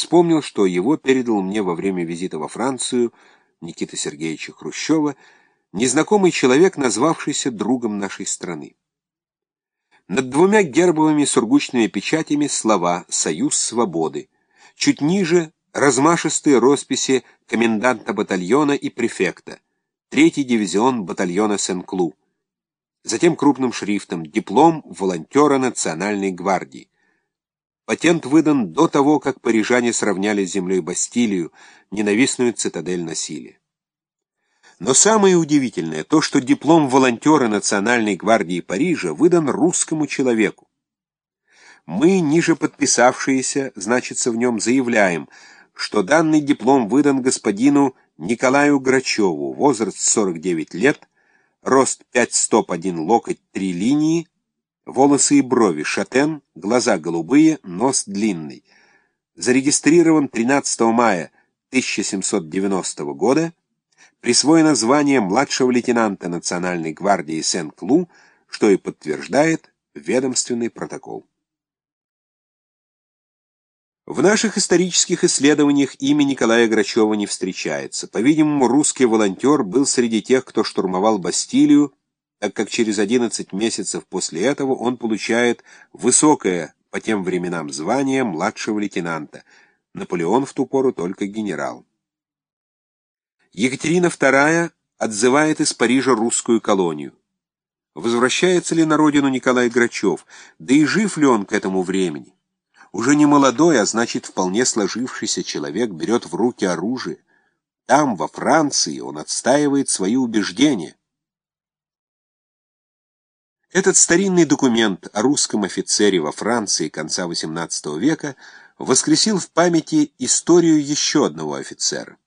вспомнил, что его передал мне во время визита во Францию Никита Сергеевича Хрущева незнакомый человек, назвавшийся другом нашей страны. Над двумя гербовыми сургучными печатями слова «Союз свободы». Чуть ниже размашистые росписи коменданта батальона и префекта, третий дивизион батальона Сен-Клу. Затем крупным шрифтом «Диплом волонтера Национальной гвардии». Патент выдан до того, как парижане сравняли с землей Бастилию, ненавистную цитадель насилия. Но самое удивительное то, что диплом волонтера Национальной гвардии Парижа выдан русскому человеку. Мы, ниже подписавшиеся, значится в нем, заявляем, что данный диплом выдан господину Николаю Грачеву, возраст 49 лет, рост 5 стоп 1 локоть 3 линии, волосы и брови шатен, глаза голубые, нос длинный. Зарегистрирован 13 мая 1790 года, присвоено звание младшего лейтенанта Национальной гвардии Сен-Клу, что и подтверждает ведомственный протокол. В наших исторических исследованиях имя Николая Грачева не встречается. По-видимому, русский волонтер был среди тех, кто штурмовал Бастилию, так как через 11 месяцев после этого он получает высокое по тем временам звание младшего лейтенанта. Наполеон в ту пору только генерал. Екатерина II отзывает из Парижа русскую колонию. Возвращается ли на родину Николай Грачев, да и жив ли он к этому времени? Уже не молодой, а значит вполне сложившийся человек берет в руки оружие. Там, во Франции, он отстаивает свои убеждения. Этот старинный документ о русском офицере во Франции конца XVIII века воскресил в памяти историю еще одного офицера.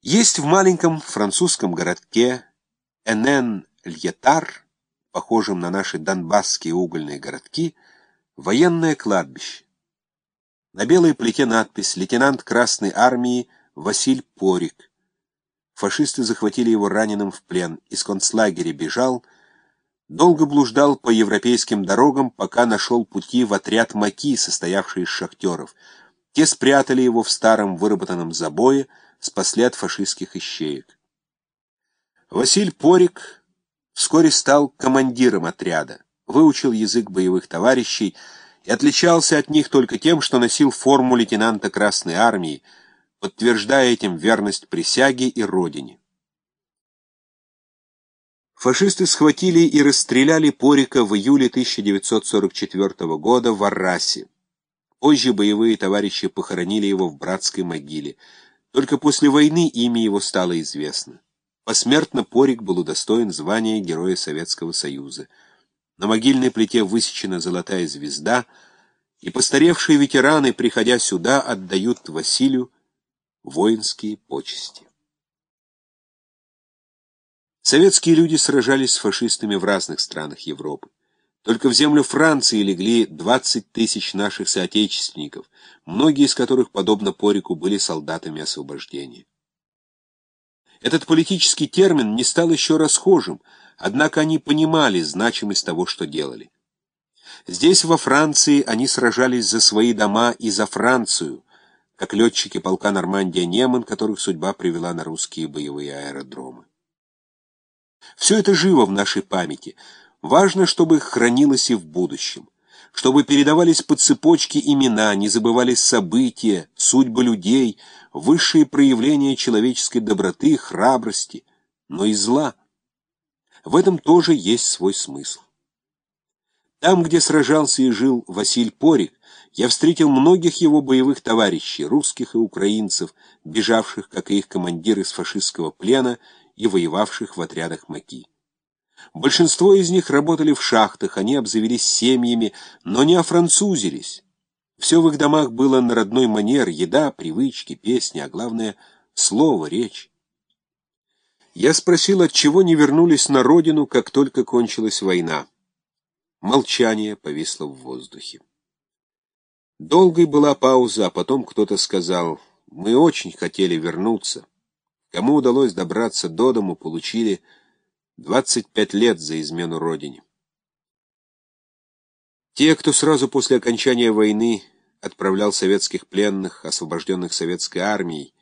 Есть в маленьком французском городке Энен-Льетар, похожем на наши донбасские угольные городки, военное кладбище. На белой плите надпись «Лейтенант Красной Армии Василь Порик». Фашисты захватили его раненым в плен, из концлагеря бежал, долго блуждал по европейским дорогам, пока нашел пути в отряд Маки, состоявший из шахтеров. Те спрятали его в старом выработанном забое, спасли от фашистских ищеек. Василь Порик вскоре стал командиром отряда, выучил язык боевых товарищей и отличался от них только тем, что носил форму лейтенанта Красной Армии, подтверждая этим верность присяге и родине. Фашисты схватили и расстреляли Порика в июле 1944 года в Аррасе. Позже боевые товарищи похоронили его в братской могиле. Только после войны имя его стало известно. Посмертно Порик был удостоен звания Героя Советского Союза. На могильной плите высечена золотая звезда, и постаревшие ветераны, приходя сюда, отдают Василию воинские почести. Советские люди сражались с фашистами в разных странах Европы. Только в землю Франции легли 20 тысяч наших соотечественников, многие из которых, подобно Порику, были солдатами освобождения. Этот политический термин не стал еще расхожим, однако они понимали значимость того, что делали. Здесь, во Франции, они сражались за свои дома и за Францию, как летчики полка Нормандия-Неман, которых судьба привела на русские боевые аэродромы. Все это живо в нашей памяти — Важно, чтобы хранилось и в будущем, чтобы передавались по цепочке имена, не забывались события, судьбы людей, высшие проявления человеческой доброты, храбрости, но и зла. В этом тоже есть свой смысл. Там, где сражался и жил Василь Порик, я встретил многих его боевых товарищей, русских и украинцев, бежавших, как и их командиры, с фашистского плена и воевавших в отрядах Маки. Большинство из них работали в шахтах, они обзавелись семьями, но не офранцузились. Все в их домах было на родной манер, еда, привычки, песни, а главное — слово, речь. Я спросил, отчего не вернулись на родину, как только кончилась война. Молчание повисло в воздухе. Долгой была пауза, а потом кто-то сказал, «Мы очень хотели вернуться. Кому удалось добраться до дому, получили 25 лет за измену родине. Те, кто сразу после окончания войны отправлял советских пленных, освобожденных советской армией,